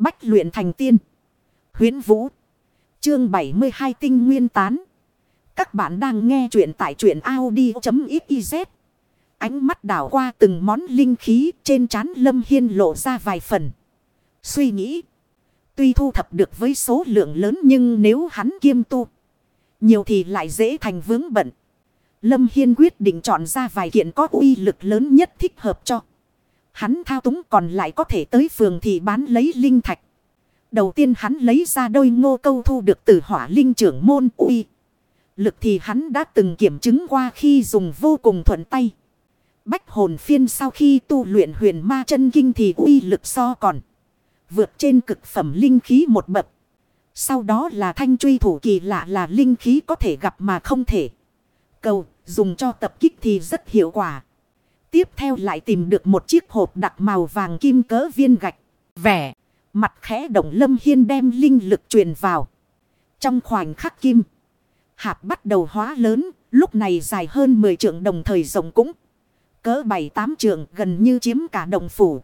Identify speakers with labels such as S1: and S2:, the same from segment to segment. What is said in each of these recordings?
S1: Bách luyện thành tiên. Huyến Vũ. Chương 72 tinh nguyên tán. Các bạn đang nghe truyện tại truyện Audi.xyz. Ánh mắt đảo qua từng món linh khí, trên trán Lâm Hiên lộ ra vài phần. Suy nghĩ. Tuy thu thập được với số lượng lớn nhưng nếu hắn kiêm tu. Nhiều thì lại dễ thành vướng bận. Lâm Hiên quyết định chọn ra vài kiện có uy lực lớn nhất thích hợp cho. Hắn thao túng còn lại có thể tới phường thì bán lấy linh thạch. Đầu tiên hắn lấy ra đôi ngô câu thu được từ hỏa linh trưởng môn uy. Lực thì hắn đã từng kiểm chứng qua khi dùng vô cùng thuận tay. Bách hồn phiên sau khi tu luyện huyền ma chân kinh thì uy lực so còn. Vượt trên cực phẩm linh khí một bậc. Sau đó là thanh truy thủ kỳ lạ là linh khí có thể gặp mà không thể. Cầu dùng cho tập kích thì rất hiệu quả. Tiếp theo lại tìm được một chiếc hộp đặc màu vàng kim cỡ viên gạch. Vẻ. Mặt khẽ động lâm hiên đem linh lực truyền vào. Trong khoảnh khắc kim. Hạp bắt đầu hóa lớn. Lúc này dài hơn 10 trượng đồng thời rộng cũng. Cỡ 7-8 trượng, gần như chiếm cả đồng phủ.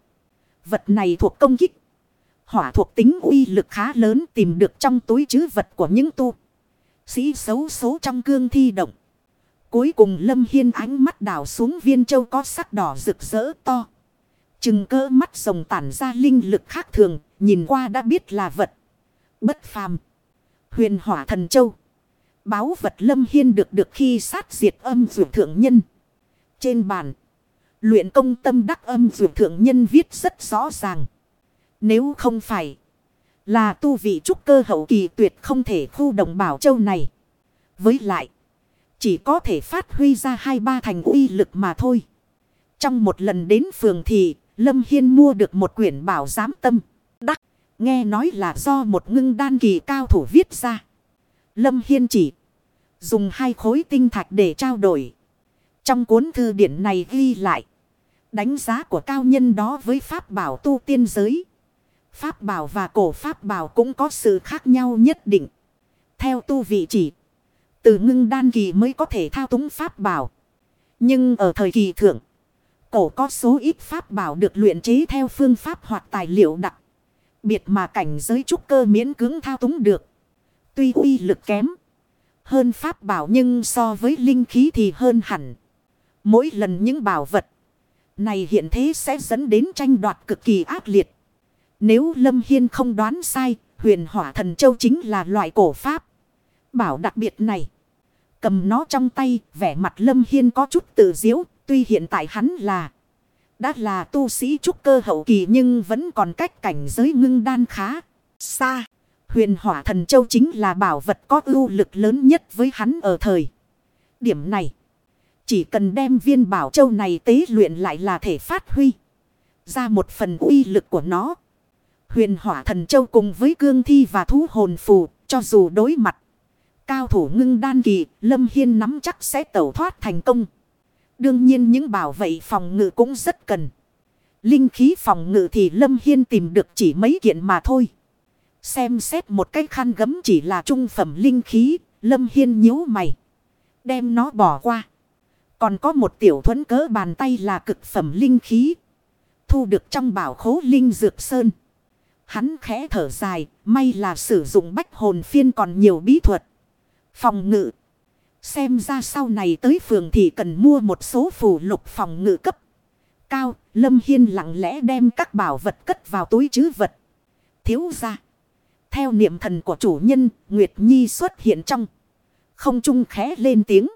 S1: Vật này thuộc công kích. Hỏa thuộc tính uy lực khá lớn tìm được trong túi chứ vật của những tu. Sĩ xấu số trong cương thi động. Cuối cùng Lâm Hiên ánh mắt đảo xuống viên châu có sắc đỏ rực rỡ to. Chừng cỡ mắt rồng tản ra linh lực khác thường, nhìn qua đã biết là vật. Bất phàm. Huyền hỏa thần châu. Báo vật Lâm Hiên được được khi sát diệt âm dụ thượng nhân. Trên bàn. Luyện công tâm đắc âm dụ thượng nhân viết rất rõ ràng. Nếu không phải là tu vị trúc cơ hậu kỳ tuyệt không thể khu đồng bảo châu này. Với lại. Chỉ có thể phát huy ra hai ba thành uy lực mà thôi. Trong một lần đến phường thì Lâm Hiên mua được một quyển bảo giám tâm. Đắc. Nghe nói là do một ngưng đan kỳ cao thủ viết ra. Lâm Hiên chỉ. Dùng hai khối tinh thạch để trao đổi. Trong cuốn thư điển này ghi lại. Đánh giá của cao nhân đó với pháp bảo tu tiên giới. Pháp bảo và cổ pháp bảo cũng có sự khác nhau nhất định. Theo tu vị chỉ. Từ ngưng đan kỳ mới có thể thao túng pháp bảo. Nhưng ở thời kỳ thượng. Cổ có số ít pháp bảo được luyện chế theo phương pháp hoặc tài liệu đặc. Biệt mà cảnh giới trúc cơ miễn cứng thao túng được. Tuy uy lực kém. Hơn pháp bảo nhưng so với linh khí thì hơn hẳn. Mỗi lần những bảo vật. Này hiện thế sẽ dẫn đến tranh đoạt cực kỳ ác liệt. Nếu Lâm Hiên không đoán sai. Huyền hỏa thần châu chính là loại cổ pháp. Bảo đặc biệt này. Cầm nó trong tay, vẻ mặt Lâm Hiên có chút tự diễu, tuy hiện tại hắn là đã là tu sĩ trúc cơ hậu kỳ nhưng vẫn còn cách cảnh giới ngưng đan khá xa. Huyền hỏa thần châu chính là bảo vật có ưu lực lớn nhất với hắn ở thời điểm này. Chỉ cần đem viên bảo châu này tế luyện lại là thể phát huy ra một phần uy lực của nó. Huyền hỏa thần châu cùng với cương thi và thú hồn phù cho dù đối mặt. Cao thủ ngưng đan kỳ, Lâm Hiên nắm chắc sẽ tẩu thoát thành công. Đương nhiên những bảo vệ phòng ngự cũng rất cần. Linh khí phòng ngự thì Lâm Hiên tìm được chỉ mấy kiện mà thôi. Xem xét một cái khăn gấm chỉ là trung phẩm linh khí, Lâm Hiên nhíu mày. Đem nó bỏ qua. Còn có một tiểu thuẫn cỡ bàn tay là cực phẩm linh khí. Thu được trong bảo khố linh dược sơn. Hắn khẽ thở dài, may là sử dụng bách hồn phiên còn nhiều bí thuật. Phòng ngự. Xem ra sau này tới phường thì cần mua một số phù lục phòng ngự cấp. Cao, Lâm Hiên lặng lẽ đem các bảo vật cất vào túi chứ vật. Thiếu ra. Theo niệm thần của chủ nhân, Nguyệt Nhi xuất hiện trong. Không trung khẽ lên tiếng.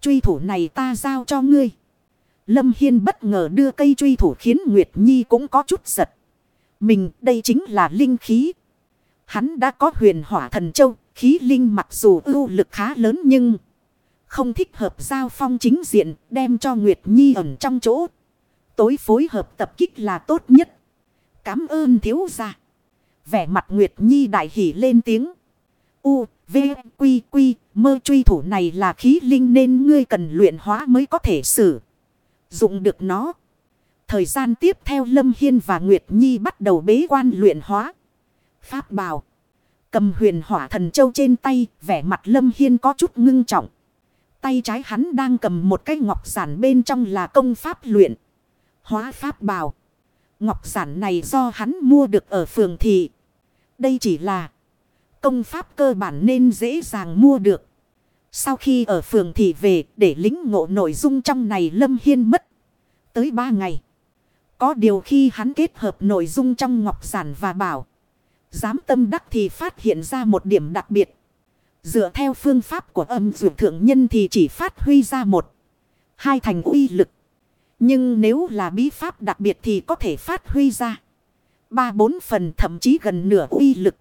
S1: Truy thủ này ta giao cho ngươi. Lâm Hiên bất ngờ đưa cây truy thủ khiến Nguyệt Nhi cũng có chút giật. Mình đây chính là linh khí. Hắn đã có huyền hỏa thần châu, Khí linh mặc dù ưu lực khá lớn nhưng không thích hợp giao phong chính diện đem cho Nguyệt Nhi ẩn trong chỗ. Tối phối hợp tập kích là tốt nhất. Cám ơn thiếu gia. Vẻ mặt Nguyệt Nhi đại hỉ lên tiếng. U, V, Quy, Quy, mơ truy thủ này là khí linh nên ngươi cần luyện hóa mới có thể sử. Dụng được nó. Thời gian tiếp theo Lâm Hiên và Nguyệt Nhi bắt đầu bế quan luyện hóa. Pháp bào. Cầm huyền hỏa thần châu trên tay, vẻ mặt lâm hiên có chút ngưng trọng. Tay trái hắn đang cầm một cái ngọc giản bên trong là công pháp luyện. Hóa pháp bào. Ngọc giản này do hắn mua được ở phường thị. Đây chỉ là công pháp cơ bản nên dễ dàng mua được. Sau khi ở phường thị về để lính ngộ nội dung trong này Lâm Hiên mất tới ba ngày. Có điều khi hắn kết hợp nội dung trong ngọc giản và bảo. Dám tâm đắc thì phát hiện ra một điểm đặc biệt. Dựa theo phương pháp của âm dụ thượng nhân thì chỉ phát huy ra một. Hai thành uy lực. Nhưng nếu là bí pháp đặc biệt thì có thể phát huy ra. Ba bốn phần thậm chí gần nửa uy lực.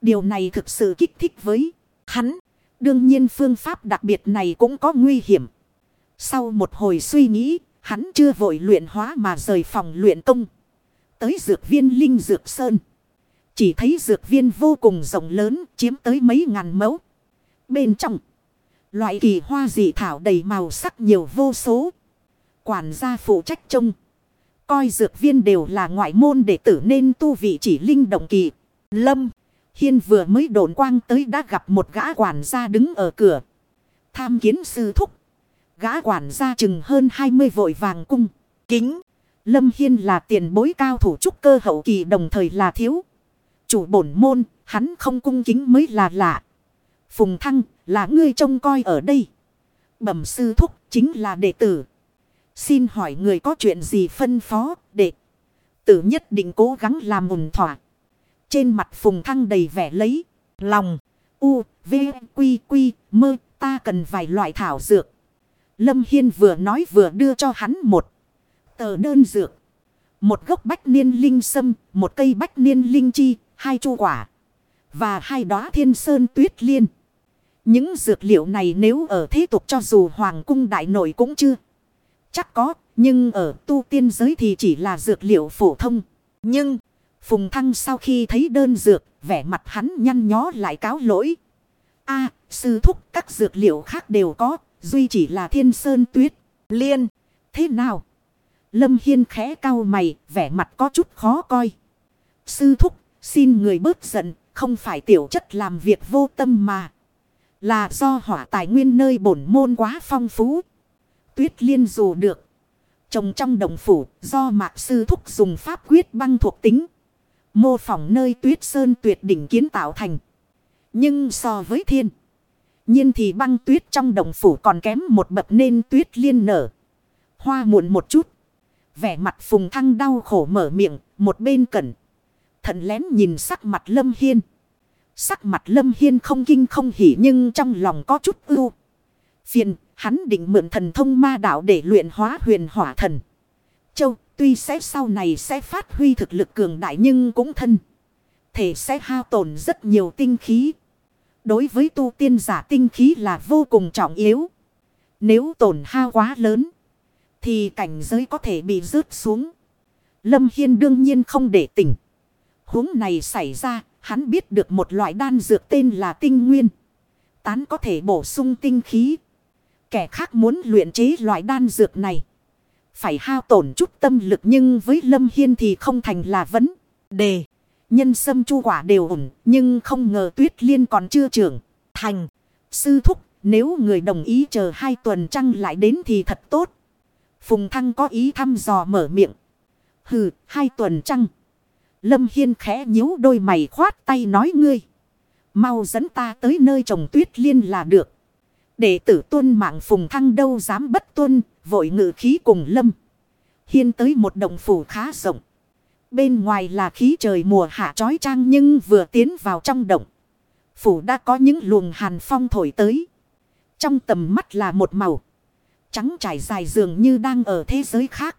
S1: Điều này thực sự kích thích với hắn. Đương nhiên phương pháp đặc biệt này cũng có nguy hiểm. Sau một hồi suy nghĩ, hắn chưa vội luyện hóa mà rời phòng luyện công. Tới dược viên Linh Dược Sơn. Chỉ thấy dược viên vô cùng rộng lớn, chiếm tới mấy ngàn mẫu. Bên trong, loại kỳ hoa dị thảo đầy màu sắc nhiều vô số. Quản gia phụ trách trông. Coi dược viên đều là ngoại môn đệ tử nên tu vị chỉ linh động kỳ. Lâm. Hiên vừa mới đồn quang tới đã gặp một gã quản gia đứng ở cửa. Tham kiến sư thúc. Gã quản gia chừng hơn 20 vội vàng cung. Kính. Lâm Hiên là tiền bối cao thủ trúc cơ hậu kỳ đồng thời là thiếu. Chủ bổn môn, hắn không cung kính mới là lạ. Phùng Thăng, là ngươi trông coi ở đây. Bẩm sư thúc, chính là đệ tử. Xin hỏi người có chuyện gì phân phó, đệ. Tử nhất định cố gắng làm mùn thỏa. Trên mặt Phùng Thăng đầy vẻ lấy. Lòng. U, V, Quy, Quy, Mơ. Ta cần vài loại thảo dược. Lâm Hiên vừa nói vừa đưa cho hắn một. Tờ đơn dược. Một gốc bách niên linh sâm. Một cây bách niên linh chi. Hai chu quả. Và hai đóa thiên sơn tuyết liên. Những dược liệu này nếu ở thế tục cho dù hoàng cung đại nội cũng chưa. Chắc có. Nhưng ở tu tiên giới thì chỉ là dược liệu phổ thông. Nhưng. Phùng Thăng sau khi thấy đơn dược, vẻ mặt hắn nhăn nhó lại cáo lỗi. a sư thúc các dược liệu khác đều có, duy chỉ là thiên sơn tuyết, liên. Thế nào? Lâm Hiên khẽ cau mày, vẻ mặt có chút khó coi. Sư thúc, xin người bớt giận, không phải tiểu chất làm việc vô tâm mà. Là do hỏa tài nguyên nơi bổn môn quá phong phú. Tuyết liên dù được. Trồng trong đồng phủ, do mạc sư thúc dùng pháp quyết băng thuộc tính. Mô phỏng nơi tuyết sơn tuyệt đỉnh kiến tạo thành. Nhưng so với thiên. nhiên thì băng tuyết trong đồng phủ còn kém một bậc nên tuyết liên nở. Hoa muộn một chút. Vẻ mặt phùng thăng đau khổ mở miệng. Một bên cẩn. Thận lén nhìn sắc mặt lâm hiên. Sắc mặt lâm hiên không kinh không hỉ nhưng trong lòng có chút ưu. Phiền, hắn định mượn thần thông ma đạo để luyện hóa huyền hỏa thần. Châu, Tuy sẽ sau này sẽ phát huy thực lực cường đại nhưng cũng thân. Thể sẽ hao tổn rất nhiều tinh khí. Đối với tu tiên giả tinh khí là vô cùng trọng yếu. Nếu tổn hao quá lớn. Thì cảnh giới có thể bị rớt xuống. Lâm Hiên đương nhiên không để tỉnh huống này xảy ra. Hắn biết được một loại đan dược tên là tinh nguyên. Tán có thể bổ sung tinh khí. Kẻ khác muốn luyện chế loại đan dược này phải hao tổn chút tâm lực nhưng với Lâm Hiên thì không thành là vấn đề. Nhân sâm chu quả đều ổn, nhưng không ngờ tuyết liên còn chưa trưởng. Thành, sư thúc, nếu người đồng ý chờ hai tuần trăng lại đến thì thật tốt. Phùng Thăng có ý thăm dò mở miệng. Hừ, hai tuần trăng. Lâm Hiên khẽ nhíu đôi mày khoát tay nói ngươi. Mau dẫn ta tới nơi trồng tuyết liên là được. Đệ tử tuân mạng Phùng Thăng đâu dám bất tuân, vội ngự khí cùng lâm. Hiên tới một động phủ khá rộng. Bên ngoài là khí trời mùa hạ trói trang nhưng vừa tiến vào trong động. Phủ đã có những luồng hàn phong thổi tới. Trong tầm mắt là một màu. Trắng trải dài dường như đang ở thế giới khác.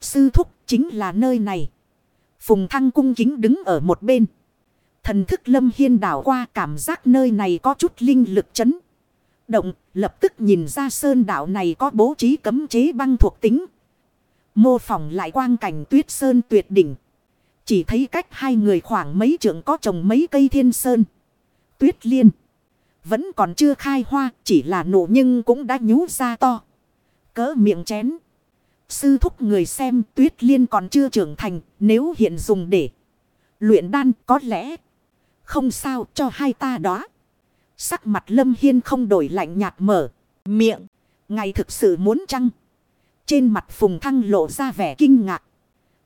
S1: Sư thúc chính là nơi này. Phùng thăng cung kính đứng ở một bên. Thần thức lâm hiên đảo qua cảm giác nơi này có chút linh lực chấn động, lập tức nhìn ra sơn đảo này có bố trí cấm chế băng thuộc tính. Mô phỏng lại quang cảnh tuyết sơn tuyệt đỉnh. Chỉ thấy cách hai người khoảng mấy trượng có trồng mấy cây thiên sơn. Tuyết liên. Vẫn còn chưa khai hoa, chỉ là nổ nhưng cũng đã nhú ra to. Cỡ miệng chén. Sư thúc người xem tuyết liên còn chưa trưởng thành, nếu hiện dùng để luyện đan có lẽ không sao cho hai ta đó. Sắc mặt lâm hiên không đổi lạnh nhạt mở. Miệng. Ngày thực sự muốn chăng? Trên mặt phùng thăng lộ ra vẻ kinh ngạc.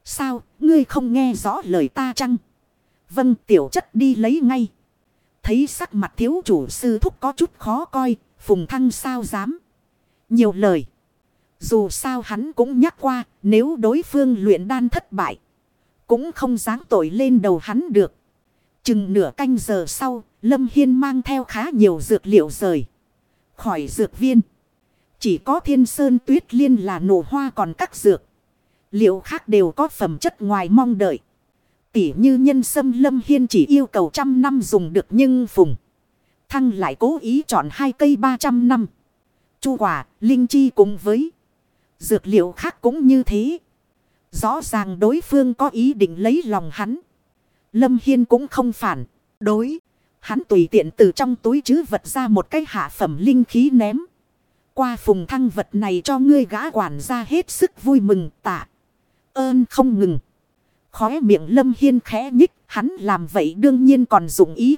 S1: Sao, ngươi không nghe rõ lời ta chăng? Vâng, tiểu chất đi lấy ngay. Thấy sắc mặt thiếu chủ sư thúc có chút khó coi, phùng thăng sao dám. Nhiều lời. Dù sao hắn cũng nhắc qua, nếu đối phương luyện đan thất bại, cũng không dám tội lên đầu hắn được. Chừng nửa canh giờ sau, Lâm Hiên mang theo khá nhiều dược liệu rời. Khỏi dược viên. Chỉ có thiên sơn tuyết liên là nổ hoa còn các dược. Liệu khác đều có phẩm chất ngoài mong đợi. Tỉ như nhân sâm Lâm Hiên chỉ yêu cầu trăm năm dùng được nhưng phùng. Thăng lại cố ý chọn hai cây ba trăm năm. Chu quả, linh chi cùng với dược liệu khác cũng như thế. Rõ ràng đối phương có ý định lấy lòng hắn. Lâm Hiên cũng không phản. Đối. Hắn tùy tiện từ trong túi chứ vật ra một cái hạ phẩm linh khí ném. Qua phùng thăng vật này cho ngươi gã quản ra hết sức vui mừng, tạ. Ơn không ngừng. Khóe miệng Lâm Hiên khẽ nhích. Hắn làm vậy đương nhiên còn dụng ý.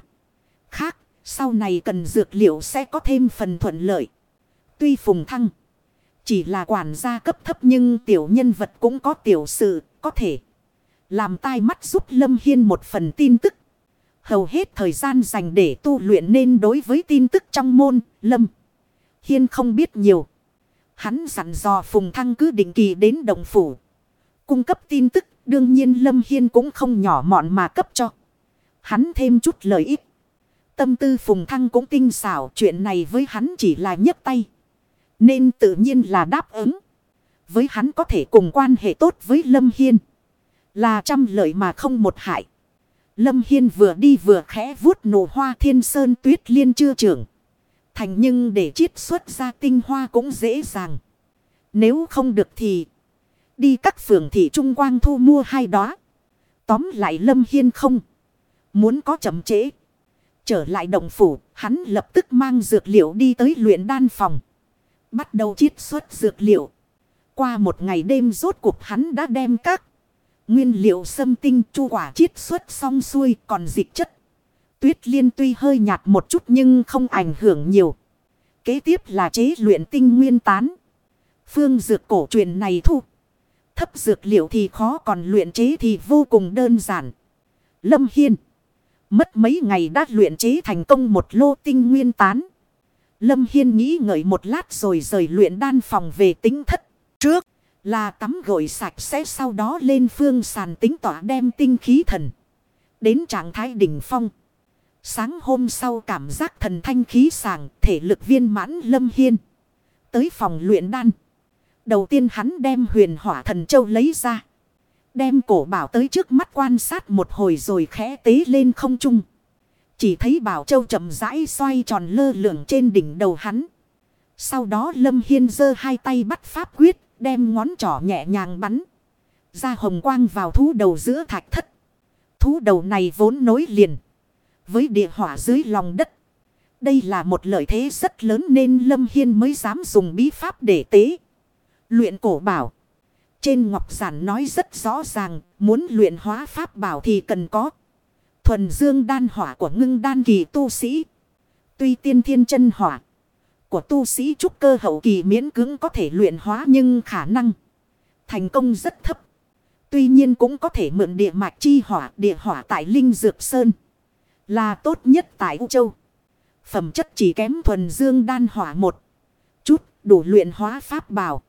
S1: Khác. Sau này cần dược liệu sẽ có thêm phần thuận lợi. Tuy phùng thăng. Chỉ là quản gia cấp thấp nhưng tiểu nhân vật cũng có tiểu sự. Có thể. Làm tai mắt giúp Lâm Hiên một phần tin tức. Hầu hết thời gian dành để tu luyện nên đối với tin tức trong môn, Lâm. Hiên không biết nhiều. Hắn dặn dò Phùng Thăng cứ định kỳ đến đồng phủ. Cung cấp tin tức, đương nhiên Lâm Hiên cũng không nhỏ mọn mà cấp cho. Hắn thêm chút lợi ích. Tâm tư Phùng Thăng cũng tinh xảo chuyện này với hắn chỉ là nhấc tay. Nên tự nhiên là đáp ứng. Với hắn có thể cùng quan hệ tốt với Lâm Hiên. Là trăm lợi mà không một hại. Lâm Hiên vừa đi vừa khẽ vuốt nổ hoa thiên sơn tuyết liên chưa trưởng. Thành nhưng để chiết xuất ra tinh hoa cũng dễ dàng. Nếu không được thì đi các phường thị trung quang thu mua hai đó. Tóm lại Lâm Hiên không. Muốn có chậm trễ. Trở lại động phủ, hắn lập tức mang dược liệu đi tới luyện đan phòng. Bắt đầu chiết xuất dược liệu. Qua một ngày đêm rốt cuộc hắn đã đem các Nguyên liệu sâm tinh chu quả chiết xuất xong xuôi còn dịch chất. Tuyết liên tuy hơi nhạt một chút nhưng không ảnh hưởng nhiều. Kế tiếp là chế luyện tinh nguyên tán. Phương dược cổ truyền này thu. Thấp dược liệu thì khó còn luyện chế thì vô cùng đơn giản. Lâm Hiên. Mất mấy ngày đã luyện chế thành công một lô tinh nguyên tán. Lâm Hiên nghĩ ngợi một lát rồi rời luyện đan phòng về tính thất. Trước. Là tắm gội sạch sẽ sau đó lên phương sàn tính tỏa đem tinh khí thần. Đến trạng thái đỉnh phong. Sáng hôm sau cảm giác thần thanh khí sàng, thể lực viên mãn lâm hiên. Tới phòng luyện đan. Đầu tiên hắn đem huyền hỏa thần châu lấy ra. Đem cổ bảo tới trước mắt quan sát một hồi rồi khẽ tế lên không trung. Chỉ thấy bảo châu chậm rãi xoay tròn lơ lửng trên đỉnh đầu hắn. Sau đó Lâm Hiên giơ hai tay bắt pháp quyết, Đem ngón trỏ nhẹ nhàng bắn. Ra hồng quang vào thú đầu giữa thạch thất. Thú đầu này vốn nối liền. Với địa hỏa dưới lòng đất. Đây là một lợi thế rất lớn nên Lâm Hiên mới dám dùng bí pháp để tế. Luyện cổ bảo. Trên ngọc giản nói rất rõ ràng. Muốn luyện hóa pháp bảo thì cần có. Thuần dương đan hỏa của ngưng đan kỳ tu sĩ. Tuy tiên thiên chân hỏa của tu sĩ trúc cơ hậu kỳ miễn cưỡng có thể luyện hóa nhưng khả năng thành công rất thấp. Tuy nhiên cũng có thể mượn địa mạch chi hỏa, địa hỏa tại Linh Dược Sơn là tốt nhất tại U Châu. Phẩm chất chỉ kém thuần dương đan hỏa một chút, đủ luyện hóa pháp bảo.